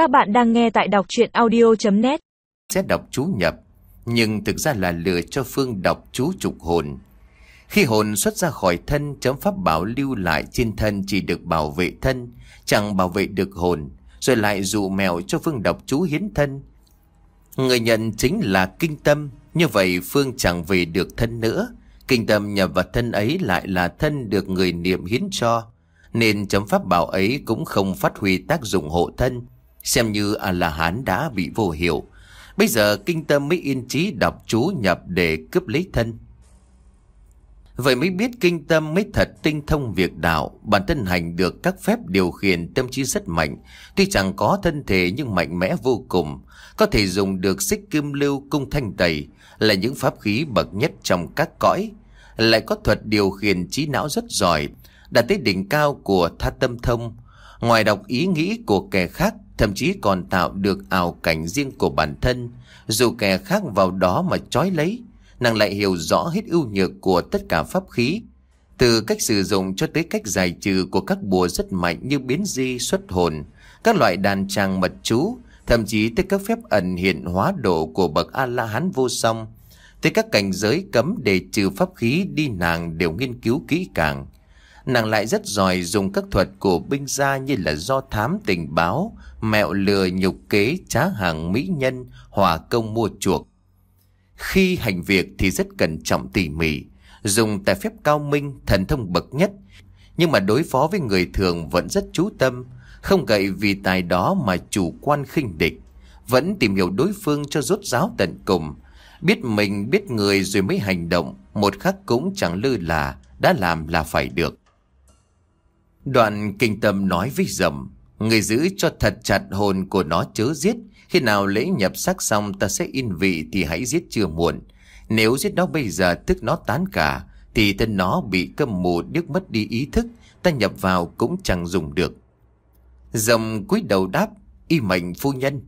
Các bạn đang nghe tại đọc chuyện audio.net Sẽ đọc chú nhập Nhưng thực ra là lừa cho Phương đọc chú trục hồn. Khi hồn xuất ra khỏi thân, Chấm pháp bảo lưu lại trên thân Chỉ được bảo vệ thân, Chẳng bảo vệ được hồn, Rồi lại dụ mèo cho Phương đọc chú hiến thân. Người nhận chính là kinh tâm, Như vậy Phương chẳng về được thân nữa. Kinh tâm nhập vào thân ấy lại là thân được người niệm hiến cho, Nên chấm pháp bảo ấy cũng không phát huy tác dụng hộ thân. Xem như A-la-hán đã bị vô hiệu. Bây giờ kinh tâm mới yên trí đọc chú nhập để cướp lấy thân. Vậy mới biết kinh tâm mới thật tinh thông việc đạo. Bản thân hành được các phép điều khiển tâm trí rất mạnh. Tuy chẳng có thân thể nhưng mạnh mẽ vô cùng. Có thể dùng được xích kim lưu cung thanh tẩy Là những pháp khí bậc nhất trong các cõi. Lại có thuật điều khiển trí não rất giỏi, Đạt tới đỉnh cao của tha tâm thông. Ngoài đọc ý nghĩ của kẻ khác Thậm chí còn tạo được ảo cảnh riêng của bản thân. Dù kẻ khác vào đó mà trói lấy, Nàng lại hiểu rõ hết ưu nhược của tất cả pháp khí. Từ cách sử dụng cho tới cách giải trừ của các bùa rất mạnh như biến di, xuất hồn, Các loại đàn tràng mật chú, Thậm chí tới các phép ẩn hiện hóa độ của bậc A-la-hán vô song, Tới các cảnh giới cấm để trừ pháp khí đi nàng đều nghiên cứu kỹ càng. Nàng lại rất giỏi dùng các thuật của binh gia như là do thám tình báo, mẹo lừa nhục kế, trá hàng mỹ nhân, hòa công mua chuộc. Khi hành việc thì rất cẩn trọng tỉ mỉ, dùng tài phép cao minh, thần thông bậc nhất. Nhưng mà đối phó với người thường vẫn rất chú tâm, không gậy vì tài đó mà chủ quan khinh địch. Vẫn tìm hiểu đối phương cho rốt ráo tận cùng. Biết mình biết người rồi mới hành động, một khắc cũng chẳng lơ là, đã làm là phải được. Đoạn kinh tâm nói với dầm, Người giữ cho thật chặt hồn của nó chớ giết. Khi nào lễ nhập xác xong ta sẽ in vị thì hãy giết chưa muộn. Nếu giết nó bây giờ tức nó tán cả, Thì thân nó bị câm mù điếc mất đi ý thức, Ta nhập vào cũng chẳng dùng được. Dầm cúi đầu đáp, Y mệnh phu nhân.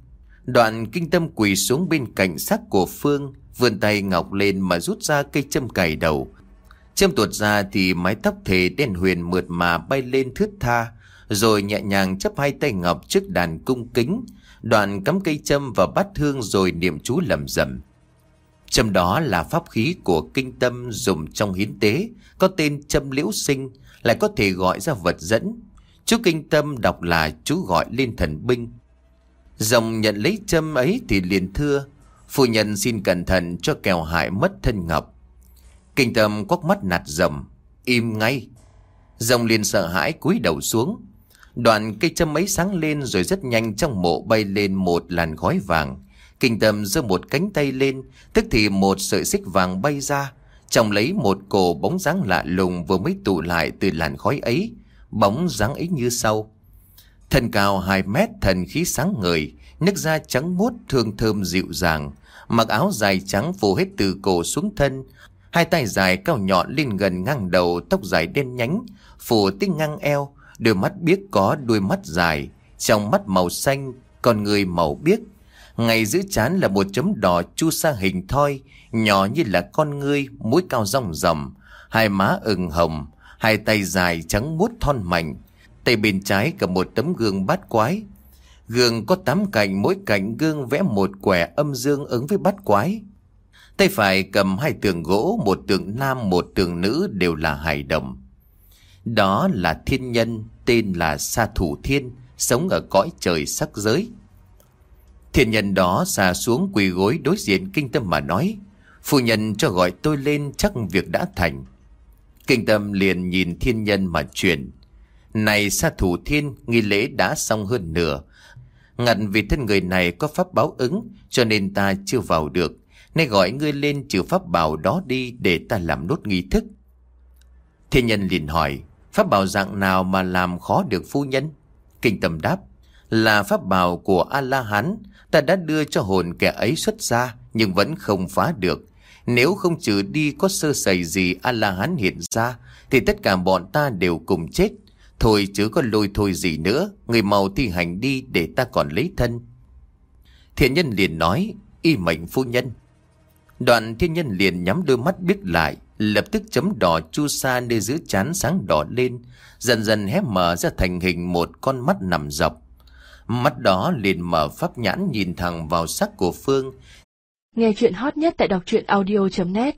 Đoạn kinh tâm quỳ xuống bên cạnh xác của Phương, Vươn tay ngọc lên mà rút ra cây châm cài đầu. Châm tuột ra thì mái tóc thề đen huyền mượt mà bay lên thướt tha, rồi nhẹ nhàng chấp hai tay ngọc trước đàn cung kính, đoạn cắm cây châm vào bát hương rồi niệm chú lầm rầm. Châm đó là pháp khí của kinh tâm dùng trong hiến tế, có tên châm liễu sinh, lại có thể gọi ra vật dẫn. Chú kinh tâm đọc là chú gọi lên thần binh. Dòng nhận lấy châm ấy thì liền thưa, phu nhân xin cẩn thận cho kèo hại mất thân ngọc. Kinh tâm quắc mắt nạt rầm Im ngay Rồng liền sợ hãi cúi đầu xuống Đoạn cây châm ấy sáng lên rồi rất nhanh trong mộ bay lên một làn khói vàng. Kinh tâm giơ một cánh tay lên, tức thì một sợi xích vàng bay ra, trong lấy một cổ bóng dáng lạ lùng vừa mới tụ lại từ làn khói ấy, bóng dáng ấy như sau. Thân cao 2 mét thần khí sáng ngời, nước da trắng muốt thương thơm dịu dàng, mặc áo dài trắng phủ hết từ cổ xuống thân, Hai tay dài cao nhọn lên gần ngang đầu tóc dài đen nhánh, phủ tinh ngang eo, đôi mắt biếc có đuôi mắt dài, trong mắt màu xanh, con người màu biếc. Ngày giữ chán là một chấm đỏ chu sa hình thoi, nhỏ như là con ngươi, mũi cao rong rầm hai má ửng hồng, hai tay dài trắng muốt thon mảnh. Tay bên trái cầm một tấm gương bát quái. Gương có tám cạnh, mỗi cạnh gương vẽ một quẻ âm dương ứng với bát quái. Tay phải cầm hai tượng gỗ, một tượng nam, một tượng nữ đều là hài đồng. Đó là thiên nhân, tên là Sa Thủ Thiên, sống ở cõi trời sắc giới. Thiên nhân đó xà xuống quỳ gối đối diện kinh tâm mà nói, phu nhân cho gọi tôi lên chắc việc đã thành. Kinh tâm liền nhìn thiên nhân mà truyền. Này sa thủ thiên, nghi lễ đã xong hơn nửa. Ngặt vì thân người này có pháp báo ứng, cho nên ta chưa vào được. Nay gọi ngươi lên trừ pháp bảo đó đi để ta làm nốt nghi thức. Thiên nhân liền hỏi, pháp bảo dạng nào mà làm khó được phu nhân? Kinh tâm đáp, là pháp bảo của A-la-hán, ta đã đưa cho hồn kẻ ấy xuất ra, nhưng vẫn không phá được. Nếu không trừ đi có sơ sẩy gì A-la-hán hiện ra, thì tất cả bọn ta đều cùng chết. Thôi chứ có lôi thôi gì nữa, người màu thi hành đi để ta còn lấy thân. Thiện nhân liền nói, y mệnh phu nhân. Đoạn thiên nhân liền nhắm đôi mắt biết lại, lập tức chấm đỏ chu sa nơi giữa chán sáng đỏ lên, dần dần hé mở ra thành hình một con mắt nằm dọc. Mắt đó liền mở pháp nhãn nhìn thẳng vào sắc của Phương Nghe chuyện hot nhất tại đọc truyện audio.net